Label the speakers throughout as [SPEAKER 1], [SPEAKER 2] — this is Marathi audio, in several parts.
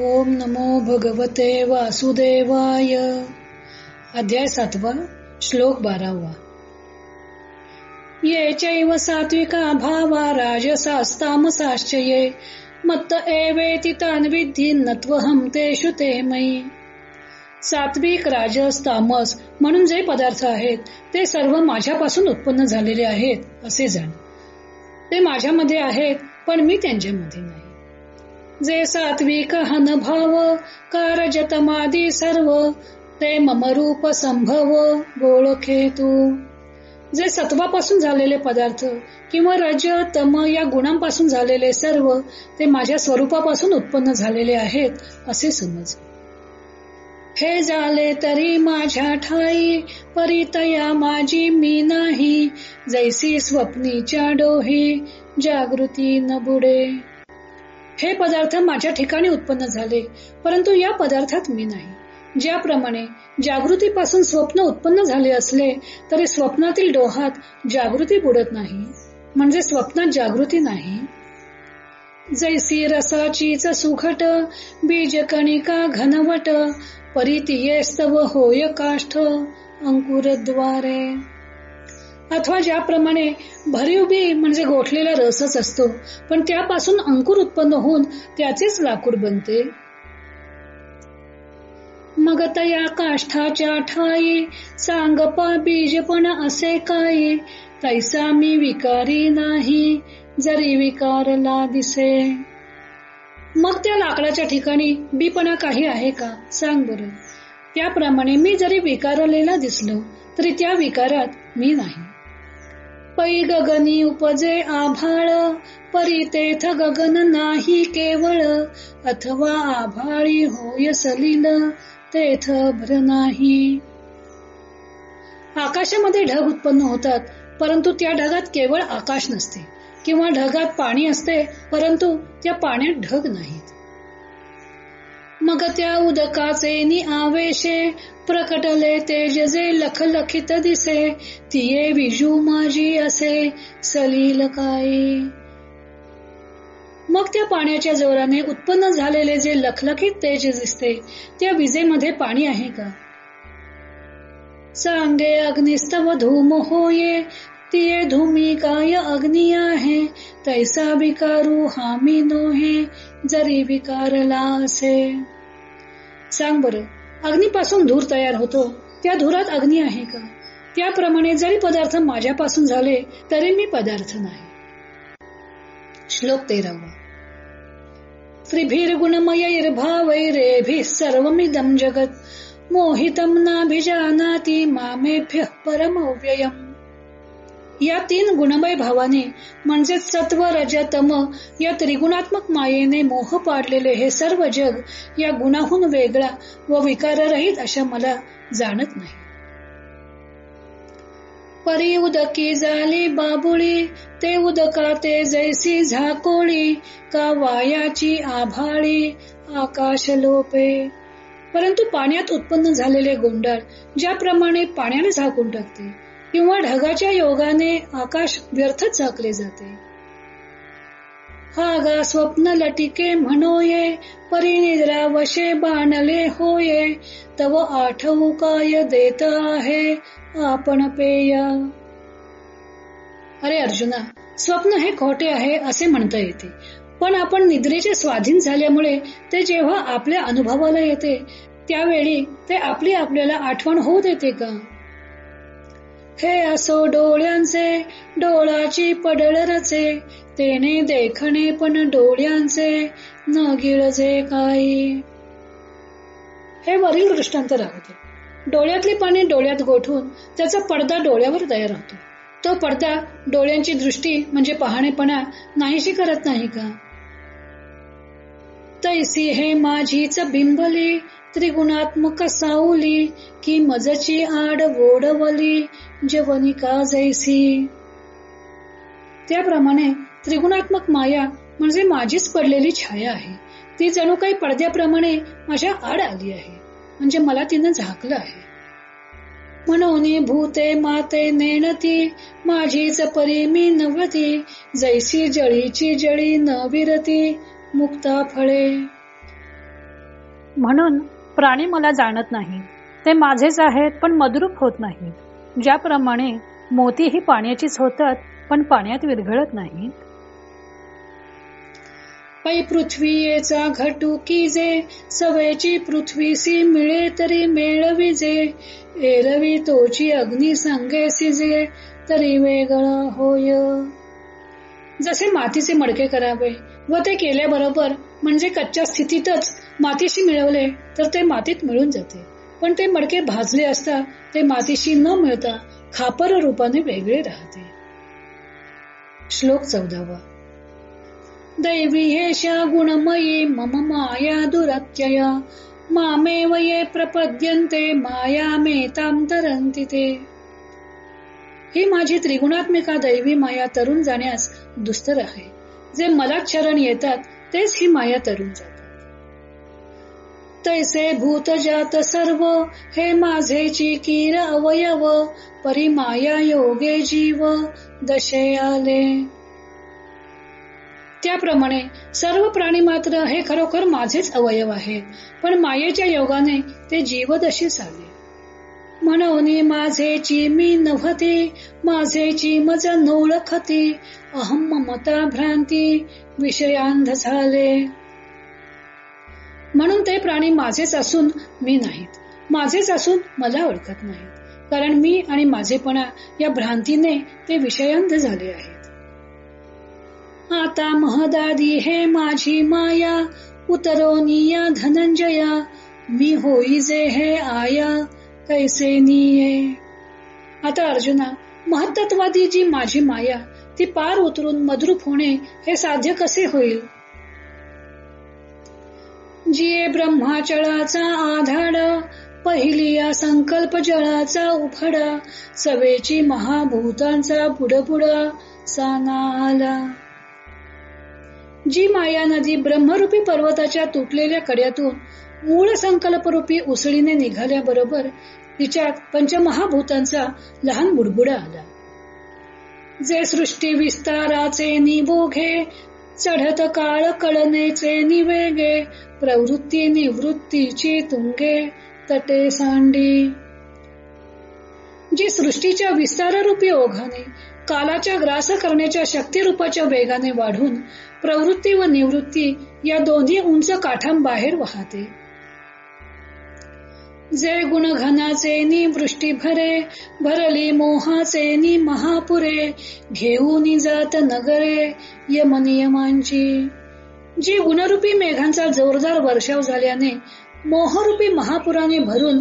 [SPEAKER 1] ओम नमो भगवते वासुदेवाय. अध्याय सातवा श्लोक बारावा. ये चैव सात्विका भावा राजसास्तामसाश्चये. मत्त एवेति तान विद्धी नत्वहम तेषु ते मयी. सात्विक राजस तामस म्हणून जे पदार्थ आहेत ते सर्व माझ्यापासून उत्पन्न झालेले आहेत असे जाण. ते माझ्यामध्ये आहेत पण मी त्यांच्यामध्ये नाही. जे सात्विक हन भाव कारजतमादी सर्व ते मम रूप संभव गोळखे तू. जे सत्वापासून झालेले पदार्थ किंवा रज तम या गुणांपासून झालेले सर्व ते माझ्या स्वरूपापासून उत्पन्न झालेले आहेत असे समज. हे झाले तरी माझ्या ठाई परितया माझी मी नाही जैसी स्वप्नीच्या डोही जागृती न बुडे. हे पदार्थ माझ्या ठिकाणी उत्पन्न झाले परंतु या पदार्थात मी नाही. ज्याप्रमाणे जागृतीपासून स्वप्न उत्पन्न झाले असले तरी स्वप्नातील डोहात जागृती बुडत नाही. म्हणजे स्वप्नात जागृती नाही. जैसी रसाचीच सुखट बीज कणिका घनवट परितीयेस्तव होय काष्ठ अंकुरद्वारे. अथवा ज्याप्रमाणे भरीव बी म्हणजे गोठलेला रसच असतो पण त्यापासून अंकुर उत्पन्न होऊन त्याचेच लाकूड बनते. मग तया काष्ठाच्या ठाई सांगपा बीजपण असे काय तैसा मी विकारी नाही जरी विकारला दिसे. मग त्या लाकडाच्या ठिकाणी बीपणा काही आहे का? सांग बर. त्याप्रमाणे मी जरी विकारलेला दिसलो तरी त्या विकारात मी नाही. पै गगनी उपजे आभाळ परितेथ गगन नाही केवळ. अथवा आभाळी होय सलील तेथ भ्र नाही. आकाशामध्ये ढग उत्पन्न होतात परंतु त्या ढगात केवळ आकाश नसते. किंवा ढगात पाणी असते परंतु त्या पाण्यात ढग नाहीत. मग त्या उदकाचे नि आवेशे प्रकटले तेजे जे लखलखित दिसे. तिये विजू माझी असे सलील काही मग त्या पाण्याच्या जोराने उत्पन्न झालेले जे लखलखित तेज दिसते त्या विजेमध्ये पाणी आहे का? सांगे अग्निस्तव धूम होये तिये धूमी काय अग्नी आहे? तैसा विकारू हामी नोहे जरी विकारला असे. सांग बर अग्नीपासून धूर तयार होतो त्या धुरात अग्नी आहे का? त्याप्रमाणे जरी पदार्थ माझ्यापासून झाले तरी मी पदार्थ नाही. श्लोक तेरावा. त्रिभिर्गुणमयैर्भावैरेभिः सर्वमिदं जगत् मोहितं नाभिजानाति मामेभ्यः परमव्ययम्। या तीन गुणमय भावाने म्हणजे सत्व रज तम या त्रिगुणात्मक मायेने मोह पाडलेले हे सर्व जग या गुणाहून वेगळा व विकाररहित अशा मला जाणत नाही. परी उदकी झाली बाबुळी ते उदका ते जैसी झाकोळी का वायाची आभाळी आकाश लोपे. परंतु पाण्यात उत्पन्न झालेले गोंडाळ ज्याप्रमाणे पाण्याने झाकून टाकते किंवा ढगाच्या योगाने आकाश व्यर्थच झाकले जाते. हा गा स्वप्न लटिके म्हणोये परिनिद्रा वशे बाणले होये तव आठवू काय देत आहे आपण पेय. अरे अर्जुना स्वप्न हे खोटे आहे असे म्हणता येते. पण आपण निद्रेचे स्वाधीन झाल्यामुळे ते जेव्हा आपल्या अनुभवाला येते त्यावेळी ते आपली आपल्याला आठवण होऊ देते का? हे असो डोळ्यांचे डोळाची पडळ रचे तेने देखणे पण डोळ्यांचे न गिळजे काही. हे वरील दृष्टांत राहते. डोळ्यातली पाणी डोळ्यात गोठून त्याचा पडदा डोळ्यावर तयार होतो. तो पडदा डोळ्यांची दृष्टी म्हणजे पाहणेपणा नाहीशी करत नाही का? तैसी हे माझीच बिंबली त्रिगुणात्मक साऊली की मजची आड ओढवली जवनिका जैसी. त्याप्रमाणे त्रिगुणात्मक माया म्हणजे माझीच पडलेली छाया आहे. ती जणू काही पडद्याप्रमाणे माझ्या आड आली आहे. म्हणजे मला तिनं झाकलं आहे. म्हणून भूते माते नेणती माझीच परी मी नवती जैसी जळीची जळी न विरती मुक्ता फळे. म्हणून प्राणी मला जाणत नाही. ते माझेच आहेत पण मदरूप होत नाहीत ज्याप्रमाणे मोती ही पाण्याचीच होतात पण पाण्यात विरघळत नाहीत.
[SPEAKER 2] पै पृथ्वीचा घटू की जे सवेची पृथ्वीसी मिळे तरी मेळविजे एरवी तोची अग्नी संगे सिजे तरी वेगळं होय.
[SPEAKER 1] जसे मातीचे मडके करावे व ते केल्याबरोबर म्हणजे कच्च्या स्थितीतच मातीशी मिळवले तर ते मातीत मिळून जाते. पण ते मडके भाजले असता ते मातीशी न मिळता खापर रूपाने वेगळे राहते.
[SPEAKER 2] श्लोक चौदावा.
[SPEAKER 1] दैवी हेशा गुणमयी मम माया दुरत्यया. मामेव ये प्रपद्यन्ते माया मेताम तरंती ते. ही माझी त्रिगुणात्मिका दैवी माया तरुण जाण्यास दुस्तर आहे. जे मला शरण येतात तेच ही माया तरुण जातात तैसे भूत जात सर्व हे माझेची कीर अवयव परी माया योगे जीव दशे आले. त्याप्रमाणे सर्व प्राणी मात्र हे खरोखर माझेच अवयव आहेत पण मायेच्या योगाने ते जीवदशी झाले. म्हणून माझेची मी नव्हती माझेची मज नोळखती अहम ममता भ्रांती विषयांध झाले. म्हणून ते प्राणी माझेच असून मी नाहीत. माझेच असून मला ओळखत नाहीत. कारण मी आणि माझेपणा या भ्रांतीने ते विषयांध झाले आहेत. आता महदादी हे माझी माया उतरोनिया धनंजया मी होई जे हे आया. कैसे निये? आता अर्जुना महत्त्वादी जी माझी माया ती पार उतरून मद्रूप होणे हे साध्य कसे होईल? जिये ब्रह्माचळाचा आधाड पहिली या संकल्प जळाचा उफडा सवेची महाभूतांचा पुढपुड साना आला जी माया नदी ब्रह्मरूपी पर्वताच्या तुटलेल्या कड्यातून मूळ संकल्परूपी उसळीने निघाल्याबरोबर तिच्यात पंचमहाभूतांचा लहान बुडबुडा आला. जे सृष्टी विस्ताराचे निबोघे चढत काळ कळनेचे निवेगे प्रवृत्ती निवृत्तीची तुंगे तटे सांडी. जी सृष्टीच्या विस्ताररूपी ओघाने कालाच्या ग्रास करण्याच्या शक्तिरूपाच्या वेगाने वाढून प्रवृत्ती व निवृत्ती या दोन्ही उंच काठांबाहेर वाहते. जे गुणघनाचे नि वृष्टी भरे भरली मोहाचे नि महापुरे घेऊन जात नगरे यमनियमांची. जी गुणरूपी मेघांचा जोरदार वर्षाव झाल्याने मोहरूपी महापुराने भरून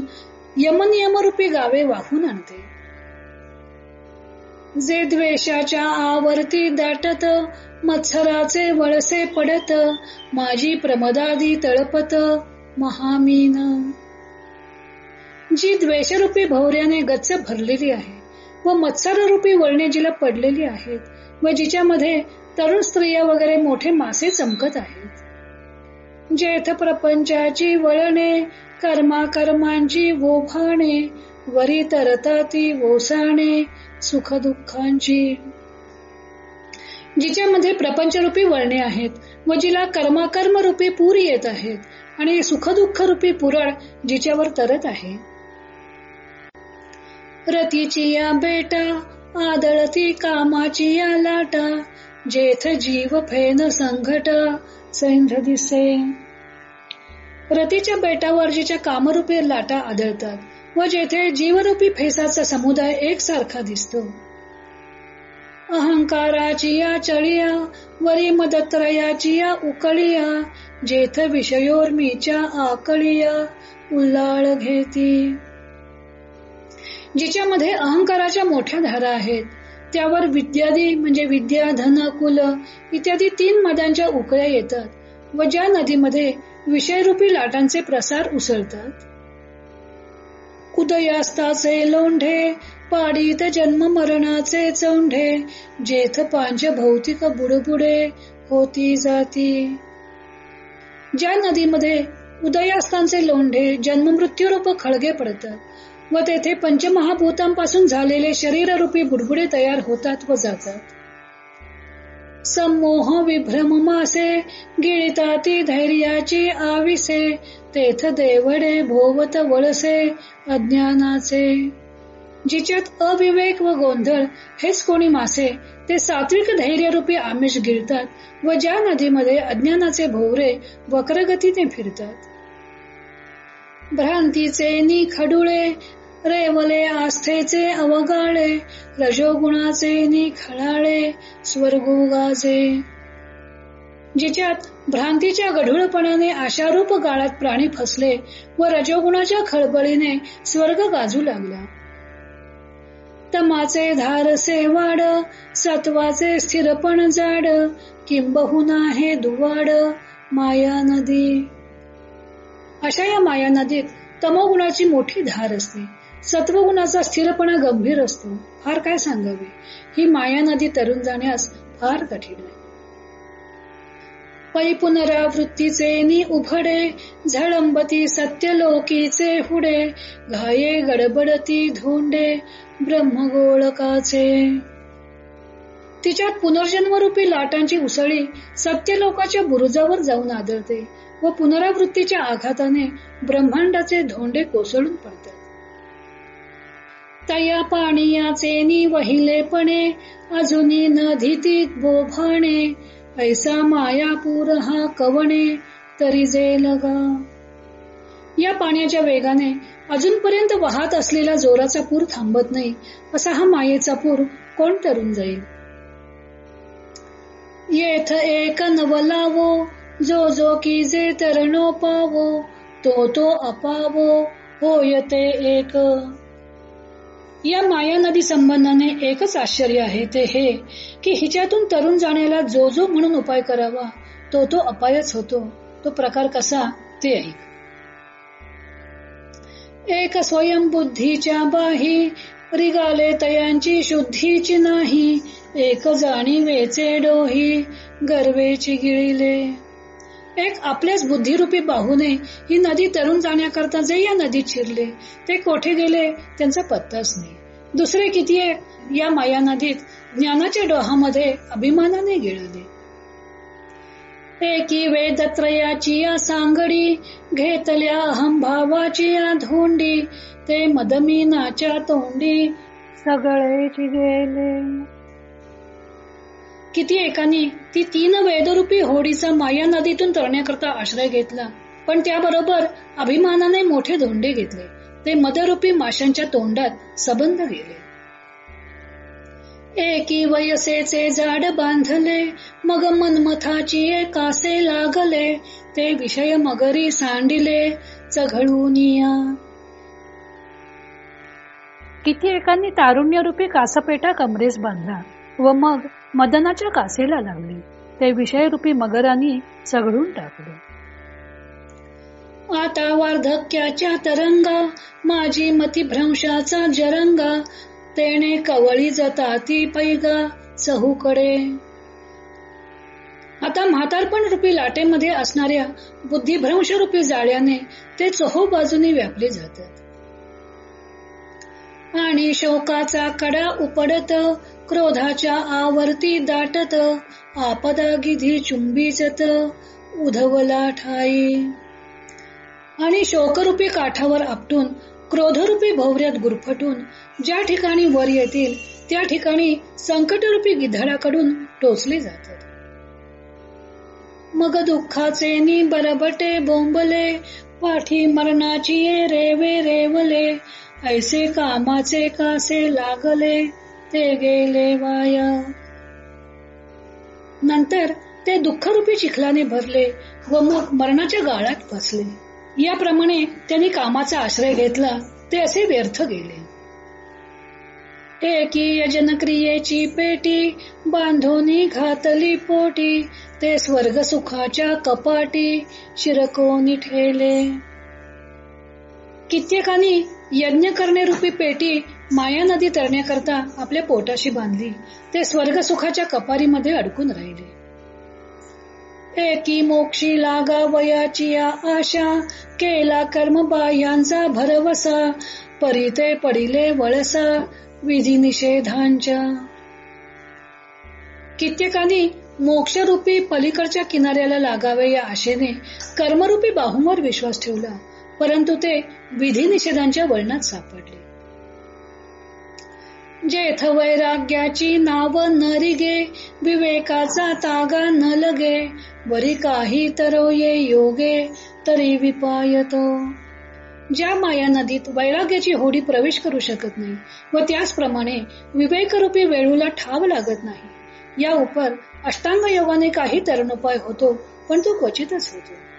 [SPEAKER 1] यमनियमरूपी गावे वाहून आणते. जे द्वेषाच्या आवर्ती दाटत मत्सराचे वळसे पडत माझी प्रमदादी तळपत महामीन. जी द्वेषरूपी भौर्याने गच्च भरलेली आहे व मत्सररूपी वळणे जिला पडलेली आहेत व जिच्यामध्ये तरुण स्त्रिया वगैरे मोठे मासे चमकत आहेत. जेथ प्रपंचाची वळणे कर्मा कर्मांची वोभाणे वरी तरता ती ओसाणे सुख दुःखांची जिच्यामध्ये प्रपंचरूपी वळणे आहेत व जिला कर्माकर्म रूपी पूर येत आहेत आणि सुखदुःख रूपी पुरळ जिच्यावर तरत आहे. रतीची या बेटा आदळती कामाची या लाटा जेथ जीव फेन संघट सैंध दिसे. रतीच्या बेटावर जिच्या कामरूपी लाटा आदळतात व जेथे जीवरूपी फेसाचा समुदाय एकसारखा दिसतो. अहंकाराची या चळिया वरी मदत्रयाची या उकळिया जेथ विषयोर्मीच्या आकळिया उल्लाळ घेती. जिच्यामध्ये अहंकाराच्या मोठ्या धारा आहेत. त्यावर विद्यादी म्हणजे विद्या धन कुल इत्यादी तीन मदांच्या उकळ्या येतात व ज्या नदीमध्ये विषयरूपी लाटांचे प्रसार उसळतात. उदयास्ताचे लोंढे पाडीत जन्म मरणाचे चौंढे जेथ पांच भौतिक बुडबुडे होती जाती. ज्या नदीमध्ये उदयास्तांचे लोंढे जन्ममृत्यूरूप खळगे पडतात व तेथे पंचमहाभूतांपासून झालेले शरीररूपी बुडबुडे तयार होतात व जातात. समोह विभ्रम मासे गिळताती धैर्याची आविसे तेथ देवडे भोवत वळसे अज्ञानाचे. जिच्यात अविवेक व गोंधळ हेच कोणी मासे ते सात्विक धैर्यरूपी आमिष गिळतात व ज्या नदीमध्ये अज्ञानाचे भोवरे वक्रगतीने फिरतात. भ्रांतीचे निखडुळे रेवले आस्थेचे अवगाळे रजोगुणाचे निखळाळे स्वर्गोगाचे. जिच्यात भ्रांतीच्या गढूळपणाने आशारूप गाळात प्राणी फसले व रजोगुणाच्या खळबळीने स्वर्ग गाजू लागला. तमाचे धारसे वाड सत्वाचे स्थिरपण जाड किंबहुना हे दुवाड माया नदी. अशा या माया नदीत तमोगुणाची मोठी धार असते. सत्वगुणाचा स्थिरपणा गंभीर असतो. फार काय सांगावे? ही माया नदी तरुण जाण्यास फार कठीण आहे. पै पुनरावृत्तीचे नि उभडे झळंबती सत्यलोकीचे हुडे घाये गडबडती धोंडे ब्रह्मगोळकाचे. तिच्यात पुनर्जन्मरूपी लाटांची उसळी सत्यलोकाच्या बुरुजावर जाऊन आदळते. व पुनरावृत्तीच्या आघाताने ब्रह्मांडाचे धोंडे कोसळून पडतात तया पाणीयाचे नि वहिलेपणे अजूनी न धीती बोभाणे ऐसा मायापूर हा कवणे तरी जे लगा. या पाण्याच्या वेगाने अजूनपर्यंत वाहत असलेला जोराचा पूर थांबत नाही असा हा मायेचा पूर कोण तरून जाईल? येथ एक नवलावो जो जो की जे तरणो पावो तो तो अपावो होय ते एक। या माया नदी संबंधाने एकच आश्चर्य आहे ते हे की हिच्यातून तरुण जाण्याला जो जो म्हणून उपाय करावा तो तो अपायच होतो. तो प्रकार कसा? ते ऐक. एक स्वयंबुद्धीच्या बाही रिगाले तयांची शुद्धीची नाही एक जाणीवेचे डोही गर्वेची गिळिले. एक आपल्याच बुद्धिरूपी बाहूने ही नदी तरुण जाण्याकरता जे या नदीत शिरले ते कोठे गेले त्यांचा पत्ताच नाही. दुसरे किती या माया नदीत ज्ञानाच्या डोहामध्ये अभिमानाने गिळले. एकी वेदत्रयाची या सांगडी घेतल्या अहंभावाची या धोंडी ते मदमीनाच्या तोंडी सगळेच गेले. किती एकाने ती तीन वेदरूपी होडीचा माया नदीतून तरण्याकरता आश्रय घेतला. पण त्याबरोबर अभिमानाने मोठे धोंडे घेतले. ते मदरूपी माशांच्या तोंडात सबंध गेले. एकी वयसेचे झाड बांधले मग मनमथाची कासे लागले. ते विषय मगरी सांडिले चघळून किती एकांनी तारुण्यरूपी कासपेटा कमरेस बांधला व मग मदनाच्या कासेला लागली. ते विषयरूपी मगरांनी चघळून टाकले. आता वार्धक्याच्या तरंगा माझी मतिभ्रंशाचा जरंगा तेने कवळी जाता ती पैगा चहूकडे आता म्हातारपण रूपी लाटेमध्ये असणाऱ्या बुद्धिभ्रंश रूपी जाळ्याने ते चहू बाजूने व्यापले जातात. आणि शोकाचा कडा उपडत क्रोधाच्या आवर्ती दाटत आपदा गिधी चुंबीचत उधवला ठाई. आणि शोकरूपी काठावर आपटून क्रोधरूपी भोवऱ्यात गुरफटून ज्या ठिकाणी वर येतील त्या ठिकाणी संकटरूपी गिधडाकडून टोचले जातात. मग दुःखाचे नि बरबटे बोंबले पाठी मरणाची रेवे रेवले ऐसे कामाचे कासे लागले ते गेले वाया. नंतर ते दुःखरूपी चिखलाने भरले व मग मरणाच्या गाळात फसले. याप्रमाणे त्यांनी कामाचा आश्रय घेतला ते असे व्यर्थ गेले. एकी यजनक्रियेची पेटी बांधोनी घातली पोटी ते स्वर्ग सुखाच्या कपाटी शिरकोनी ठेले. कित्येकानी यज्ञ करणे रूपी पेटी माया नदी तरण्याकरता आपल्या पोटाशी बांधली. ते स्वर्ग सुखाच्या कपारीमध्ये अडकून राहिले. एकी मोक्षी लागा वयाची आशा केला कर्म बाह्यांचा भरवसा परिते पडिले वळसा विधी निषेधांच्या. कित्येकानी मोक्षरूपी पलीकडच्या किनाऱ्याला लागावे या आशेने कर्मरूपी बाहूंवर विश्वास ठेवला. परंतु ते विधी निषेधांच्या वळणात सापडले. जेथ वैराग्याची नाव न रिगे विवेकाचा तागा न लगे वरी काही तरो ये योगे तरी विपायतो. ज्या माया नदीत वैराग्याची होडी प्रवेश करू शकत नाही व त्याचप्रमाणे विवेकरूपी वेळूला ठाव लागत नाही या उपर अष्टांग योगाने काही तरणोपाय होतो पण तो क्वचितच होतो.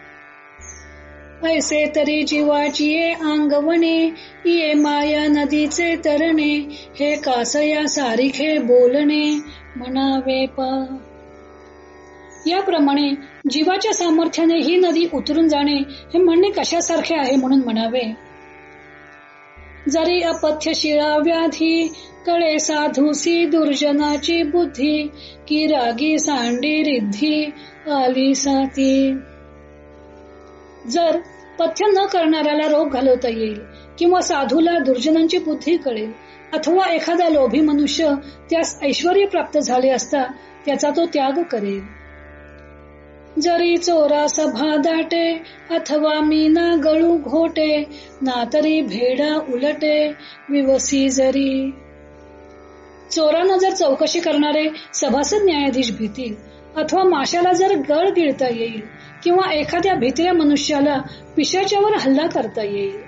[SPEAKER 1] ऐसे तरी जीवाची ये अंगवणे ये माया नदीचे तरणे हे कासया सारिखे बोलणे म्हणावे पा. याप्रमाणे जीवाच्या सामर्थ्याने ही नदी उतरून जाणे हे म्हणणे कशासारखे आहे म्हणून म्हणावे. जरी अपथ्य शिळा व्याधी कळे साधूसी दुर्जनाची बुद्धी की रागी सांडी रिद्धी आली साती जर पथ्य न करणाऱ्याला रोग घालवता येईल किंवा साधूला दुर्जनांची बुद्धी कळेल अथवा एखादा लोभी मनुष्य त्यास ऐश्वर प्राप्त झाले असता त्याचा तो त्याग करेल. जरी चोरा सभा दाटे अथवा मीना गळू घोटे ना तरी भेडा उलटे विवसी जरी. चोरांना जर चौकशी करणारे सभासद न्यायाधीश भीतील अथवा माशाला जर गळ गिळता येईल किंवा एखाद्या भित्र्या मनुष्याला पिशाच्यावर हल्ला करता येईल.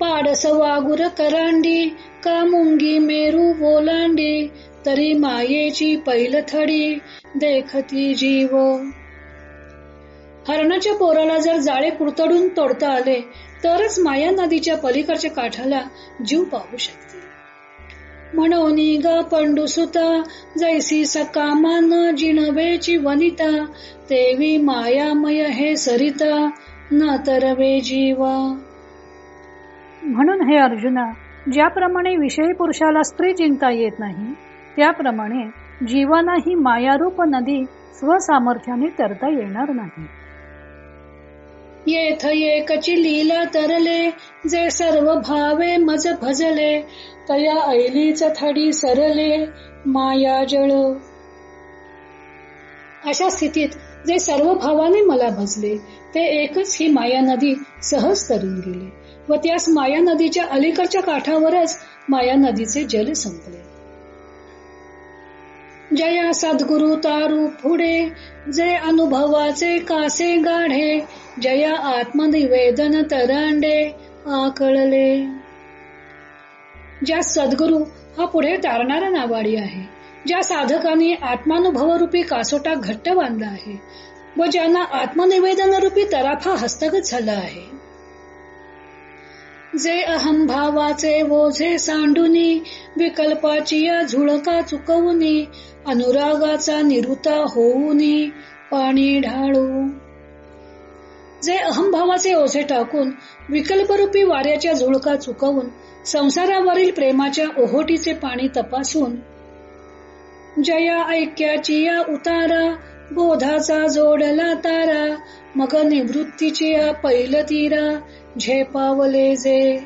[SPEAKER 1] पाडस वागुर करांडी का मुंगी मेरू बोलांडी तरी मायेची पैलथडी देखती जीव. हरणाच्या पोराला जर जाळे कुरतडून तोडता आले तरच माया नदीच्या पलीकडच्या काठाला जीव पाहू शकते. म्हणून ग पंडुसुता जैसी सकामान जिणवेची वनिता तेवी मायामय हे सरिता न तरवे जीवा.
[SPEAKER 2] म्हणून हे अर्जुना ज्याप्रमाणे विषयी पुरुषाला स्त्री चिंता येत नाही त्याप्रमाणे जीवाना ही मायारूप नदी स्वसामर्थ्याने तरता येणार नाही.
[SPEAKER 1] येथ एकची लीला तरले जे सर्व भावे मज भजले तया ऐलीच थडी सरले माया जळ. अशा स्थितीत जे सर्व भावाने मला भजले ते एकच ही माया नदी सहज तरून गेली व त्यास माया नदीच्या अलीकडच्या काठावरच माया नदीचे जल संपले. जया सद्गुरु तारू पुढे जे अनुभवाचे कासे गाढे जया आत्मनिवेदन तरांडे आकळले. ज्या सद्गुरु हा पुढे तारणारा नावाडी आहे ज्या साधकाने आत्मानुभव रूपी कासोटा घट्ट बांधला आहे व ज्यांना आत्मनिवेदन रूपी तराफा हस्तगत झाला आहे. जे अहम भावाचे ओझे सांडुनी विकल्पाची या झुळका चुकवुनी अनुरागाचा निरुता होऊनी पाणी ढाळू. जे अहंभावाचे ओझे टाकून विकल्परूपी वाऱ्याच्या झुळका चुकवून संसारावरील प्रेमाच्या ओहोटीचे पाणी तपासून जया ऐक्याची या उतारा बोधाचा जोडला तारा मग निवृत्तीची या पैलतीरा झेपावले जे.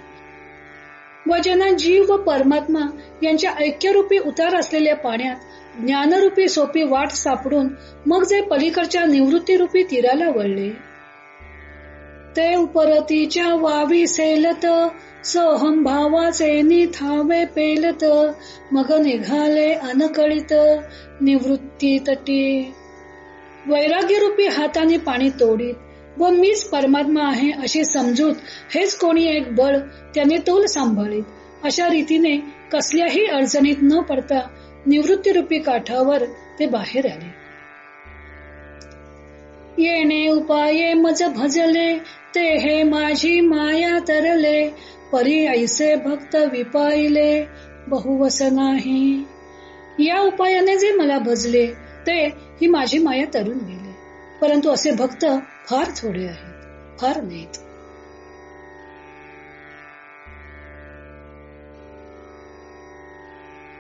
[SPEAKER 1] वजना जीव व परमात्मा यांच्या ऐक्यरूपी उतार असलेल्या पाण्यात ज्ञानरूपी सोपी वाट सापडून मग जे पलीकडच्या निवृत्तीरूपी तीराला वळले. ते उपरतीच्या वावी सेलत सोहम भावाचे निथावे पेलत मग निघाले अनकळीत निवृत्ती तटी वैराग्यरूपी हाताने पाणी तोडीत व मीच परमात्मा आहे अशी समजूत हेच कोणी एक बळ त्याने तोल सांभाळीत. अशा रीतीने कसल्याही अडचणीत न पडता निवृत्तीरूपी काठावर ते बाहेर आले. येणे उपाये मज भजले ते हे माझी माया तरले परी ऐसे भक्त विपाईले बहुवस नाही या उपायाने जे मला भजले ते ही माझी माया तरुण गेले. परंतु असे भक्त फार थोडे आहेत फार नाहीत.